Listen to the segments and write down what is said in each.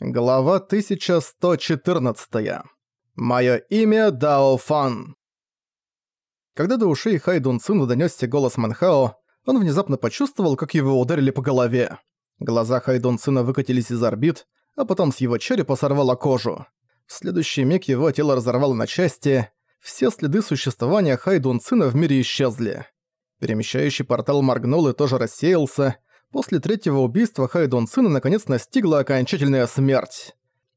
Глава 1114. Моё имя Дао Фан. Когда до ушей Хайдун Цину донёсся голос Манхао, он внезапно почувствовал, как его ударили по голове. Глаза Хайдун Цина выкатились из орбит, а потом с его черепа сорвало кожу. В следующий миг его тело разорвало на части, все следы существования Хайдун Цина в мире исчезли. Перемещающий портал моргнул и тоже рассеялся, После третьего убийства Хайдун Цина наконец настигла окончательная смерть.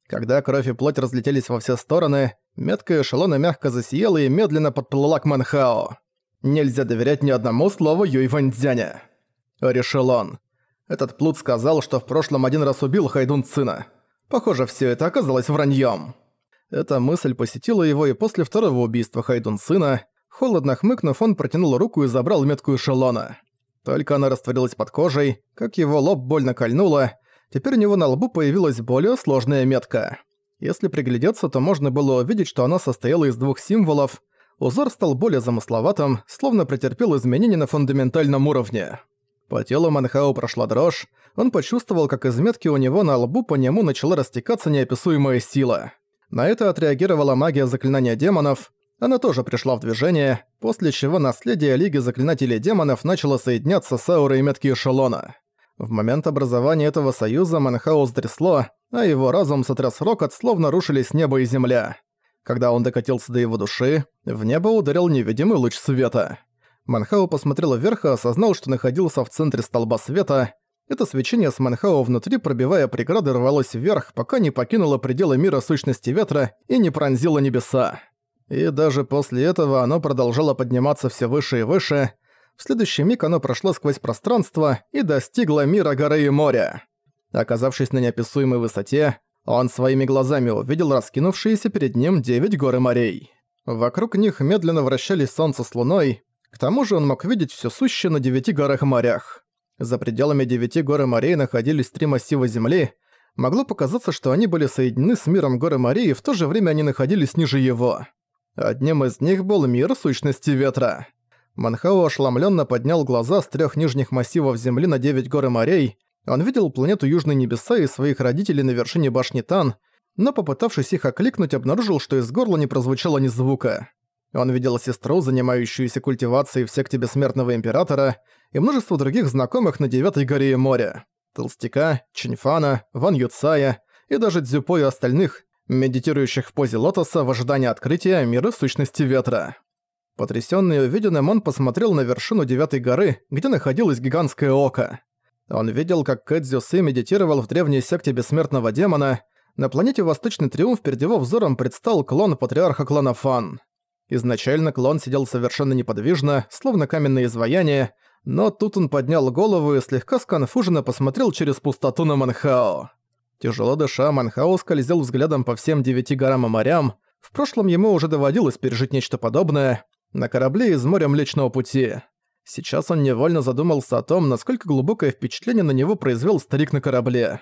Когда кровь и плоть разлетелись во все стороны, метка эшелона мягко засияла и медленно подплыла к Манхао. «Нельзя доверять ни одному слову Юй Ваньцзяня», — решил он. Этот плут сказал, что в прошлом один раз убил Хайдун Цина. Похоже, все это оказалось враньем. Эта мысль посетила его и после второго убийства Хайдун Цина. Холодно хмыкнув, он протянул руку и забрал метку эшелона. Только она растворилась под кожей, как его лоб больно кольнуло, теперь у него на лбу появилась более сложная метка. Если приглядеться, то можно было увидеть, что она состояла из двух символов. Узор стал более замысловатым, словно претерпел изменения на фундаментальном уровне. По телу Манхао прошла дрожь, он почувствовал, как из метки у него на лбу по нему начала растекаться неописуемая сила. На это отреагировала магия заклинания демонов, она тоже пришла в движение, после чего наследие Лиги Заклинателей Демонов начало соединяться с аурой метки эшелона. В момент образования этого союза Манхаус трясло, а его разум сотряс рокот, словно рушились небо и земля. Когда он докатился до его души, в небо ударил невидимый луч света. Манхау посмотрел вверх и осознал, что находился в центре столба света. Это свечение с Манхау внутри, пробивая преграды, рвалось вверх, пока не покинуло пределы мира сущности ветра и не пронзило небеса. И даже после этого оно продолжало подниматься все выше и выше. В следующий миг оно прошло сквозь пространство и достигло мира горы и моря. Оказавшись на неописуемой высоте, он своими глазами увидел раскинувшиеся перед ним девять гор и морей. Вокруг них медленно вращались солнце с луной, к тому же он мог видеть все сущее на девяти горах и морях. За пределами девяти гор и морей находились три массива земли. Могло показаться, что они были соединены с миром горы морей, и в то же время они находились ниже его. Одним из них был мир сущности ветра. Манхао ошеломленно поднял глаза с трех нижних массивов Земли на девять гор и морей. Он видел планету Южные Небеса и своих родителей на вершине башни Тан, но попытавшись их окликнуть, обнаружил, что из горла не прозвучало ни звука. Он видел сестру, занимающуюся культивацией в секте Бессмертного Императора, и множество других знакомых на Девятой горе и море. Толстяка, Чиньфана, Ван Юцая и даже Дзюпо и остальных, медитирующих в позе лотоса в ожидании открытия мира сущности ветра. Потрясённый увиденным, он посмотрел на вершину девятой горы, где находилось гигантское око. Он видел, как Кэдзю Сы медитировал в древней секте бессмертного демона. На планете Восточный Триумф перед его взором предстал клон патриарха клана Фан. Изначально клон сидел совершенно неподвижно, словно каменное изваяние, но тут он поднял голову и слегка сконфуженно посмотрел через пустоту на Манхао. Тяжело дыша, Манхао скользил взглядом по всем девяти горам и морям. В прошлом ему уже доводилось пережить нечто подобное на корабле из моря Млечного Пути. Сейчас он невольно задумался о том, насколько глубокое впечатление на него произвел старик на корабле.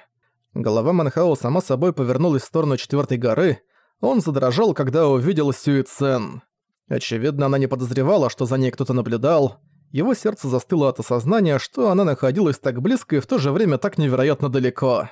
Голова Манхао сама собой повернулась в сторону четвертой горы. Он задрожал, когда увидел Сюицен. Очевидно, она не подозревала, что за ней кто-то наблюдал. Его сердце застыло от осознания, что она находилась так близко и в то же время так невероятно далеко.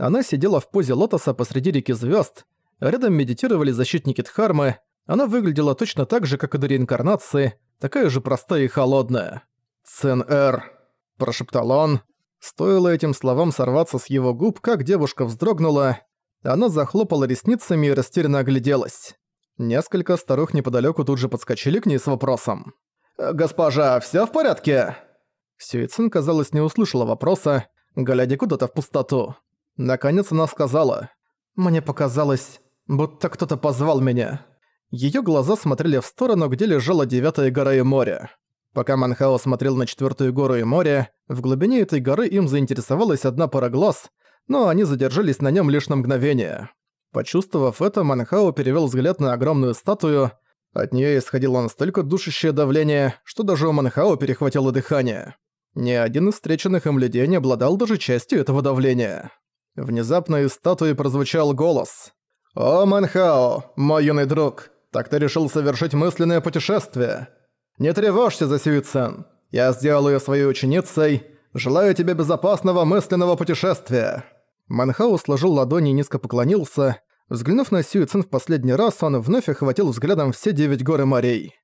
Она сидела в позе лотоса посреди реки звезд. Рядом медитировали защитники Дхармы. Она выглядела точно так же, как и до реинкарнации, такая же простая и холодная. «Цен-Эр», – прошептал он. Стоило этим словам сорваться с его губ, как девушка вздрогнула. Она захлопала ресницами и растерянно огляделась. Несколько старух неподалеку тут же подскочили к ней с вопросом. «Госпожа, все в порядке?» Сюицин, казалось, не услышала вопроса, глядя куда-то в пустоту. Наконец она сказала. «Мне показалось, будто кто-то позвал меня». Её глаза смотрели в сторону, где лежала девятая гора и море. Пока Манхао смотрел на четвёртую гору и море, в глубине этой горы им заинтересовалась одна пара глаз, но они задержались на нём лишь на мгновение. Почувствовав это, Манхао перевёл взгляд на огромную статую. От неё исходило настолько душащее давление, что даже у Манхао перехватило дыхание. Ни один из встреченных им людей не обладал даже частью этого давления. Внезапно из статуи прозвучал голос. «О, Манхао, мой юный друг, так ты решил совершить мысленное путешествие? Не тревожься за Сюицен. Я сделал её своей ученицей. Желаю тебе безопасного мысленного путешествия». Манхау сложил ладони и низко поклонился. Взглянув на Сюи Цин в последний раз, он вновь охватил взглядом все девять гор и морей.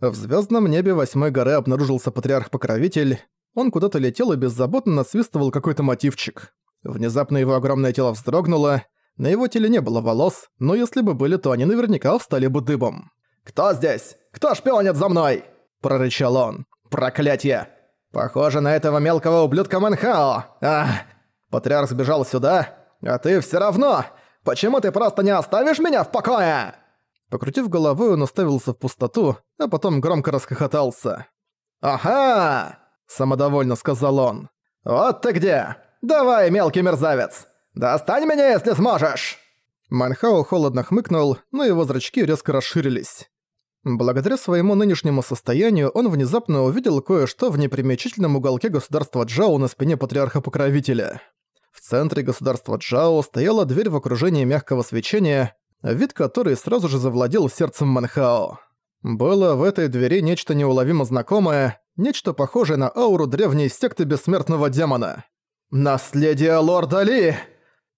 В звездном небе восьмой горы обнаружился патриарх-покровитель. Он куда-то летел и беззаботно насвистывал какой-то мотивчик. Внезапно его огромное тело вздрогнуло. На его теле не было волос, но если бы были, то они наверняка встали бы дыбом. «Кто здесь? Кто шпионит за мной?» – прорычал он. «Проклятье! Похоже на этого мелкого ублюдка Манхао! Ах! Патриарх сбежал сюда, а ты все равно! Почему ты просто не оставишь меня в покое?» Покрутив головой, он уставился в пустоту, а потом громко расхохотался. «Ага!» – самодовольно сказал он. «Вот ты где! Давай, мелкий мерзавец! Достань меня, если сможешь!» Манхао холодно хмыкнул, но его зрачки резко расширились. Благодаря своему нынешнему состоянию он внезапно увидел кое-что в непримечательном уголке государства Джао на спине патриарха-покровителя. В центре государства Джао стояла дверь в окружении мягкого свечения, вид которой сразу же завладел сердцем Манхао. Было в этой двери нечто неуловимо знакомое, нечто похожее на ауру древней секты бессмертного демона. «Наследие лорда Ли!»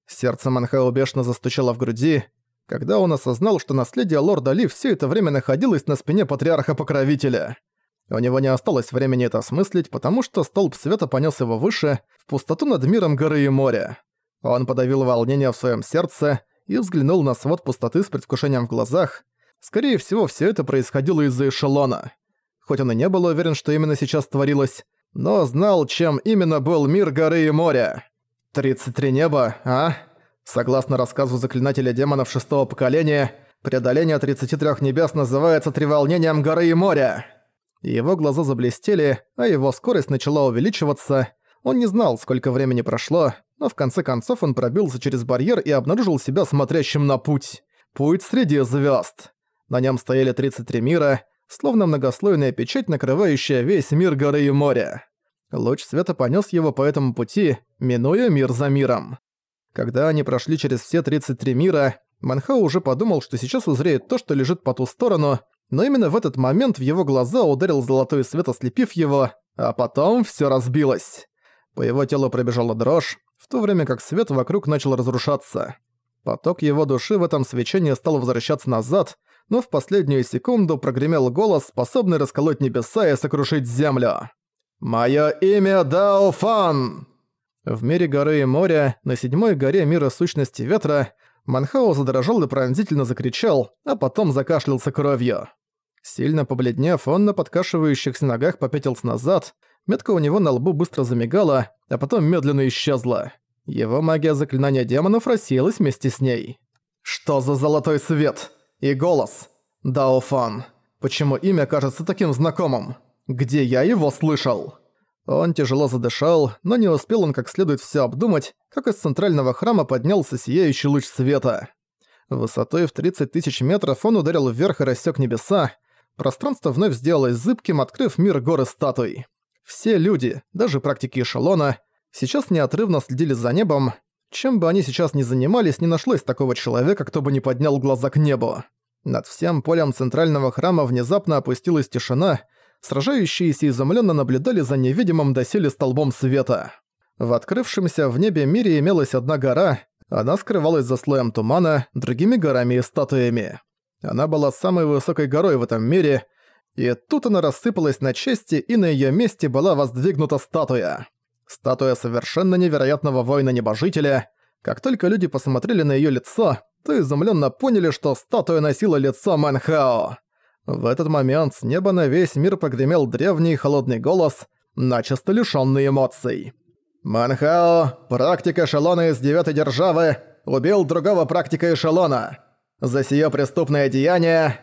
Сердце Манхао бешено застучало в груди, когда он осознал, что наследие лорда Ли все это время находилось на спине патриарха-покровителя. У него не осталось времени это осмыслить, потому что столб света понес его выше, в пустоту над миром горы и моря. Он подавил волнение в своем сердце и взглянул на свод пустоты с предвкушением в глазах. Скорее всего, все это происходило из-за эшелона. Хоть он и не был уверен, что именно сейчас творилось, но знал, чем именно был мир горы и моря. «33 неба, а?» Согласно рассказу заклинателя демонов шестого поколения, преодоление 33 небес называется треволнением горы и моря. Его глаза заблестели, а его скорость начала увеличиваться. Он не знал, сколько времени прошло, но в конце концов он пробился через барьер и обнаружил себя смотрящим на путь. Путь среди звезд. На нем стояли 33 мира, словно многослойная печать, накрывающая весь мир горы и моря. Луч света понес его по этому пути, минуя мир за миром. Когда они прошли через все 33 мира, Манхау уже подумал, что сейчас узреет то, что лежит по ту сторону, но именно в этот момент в его глаза ударил золотой свет, ослепив его, а потом все разбилось. По его телу пробежала дрожь, в то время как свет вокруг начал разрушаться. Поток его души в этом свечении стал возвращаться назад, но в последнюю секунду прогремел голос, способный расколоть небеса и сокрушить землю. «Моё имя Дао Фан!» В мире горы и моря, на седьмой горе мира сущности ветра, Манхао задрожал и пронзительно закричал, а потом закашлялся кровью. Сильно побледнев, он на подкашивающихся ногах попятился назад, метка у него на лбу быстро замигала, а потом медленно исчезла. Его магия заклинания демонов рассеялась вместе с ней. «Что за золотой свет? И голос? Даофан. Почему имя кажется таким знакомым? Где я его слышал?» Он тяжело задышал, но не успел он как следует все обдумать, как из центрального храма поднялся сияющий луч света. Высотой в 30 тысяч метров он ударил вверх и рассек небеса, Пространство вновь сделалось зыбким, открыв мир горы статуй. Все люди, даже практики эшелона, сейчас неотрывно следили за небом. Чем бы они сейчас ни занимались, не нашлось такого человека, кто бы не поднял глаза к небу. Над всем полем центрального храма внезапно опустилась тишина, сражающиеся изумленно наблюдали за невидимым доселе столбом света. В открывшемся в небе мире имелась одна гора, она скрывалась за слоем тумана, другими горами и статуями. Она была самой высокой горой в этом мире, и тут она рассыпалась на части, и на её месте была воздвигнута статуя. Статуя совершенно невероятного воина-небожителя. Как только люди посмотрели на её лицо, то изумленно поняли, что статуя носила лицо Манхао. В этот момент с неба на весь мир прогремел древний холодный голос, начисто лишённый эмоций. «Манхао, практика эшелона из девятой державы, убил другого практика эшелона. За сие преступное деяние...»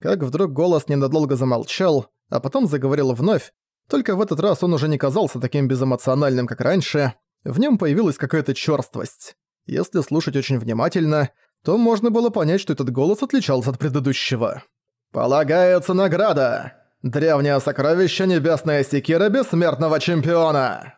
Как вдруг голос ненадолго замолчал, а потом заговорил вновь, только в этот раз он уже не казался таким безэмоциональным, как раньше, в нем появилась какая-то чёрствость. Если слушать очень внимательно, то можно было понять, что этот голос отличался от предыдущего. «Полагается награда! Древнее сокровище Небесная Секира Бессмертного Чемпиона!»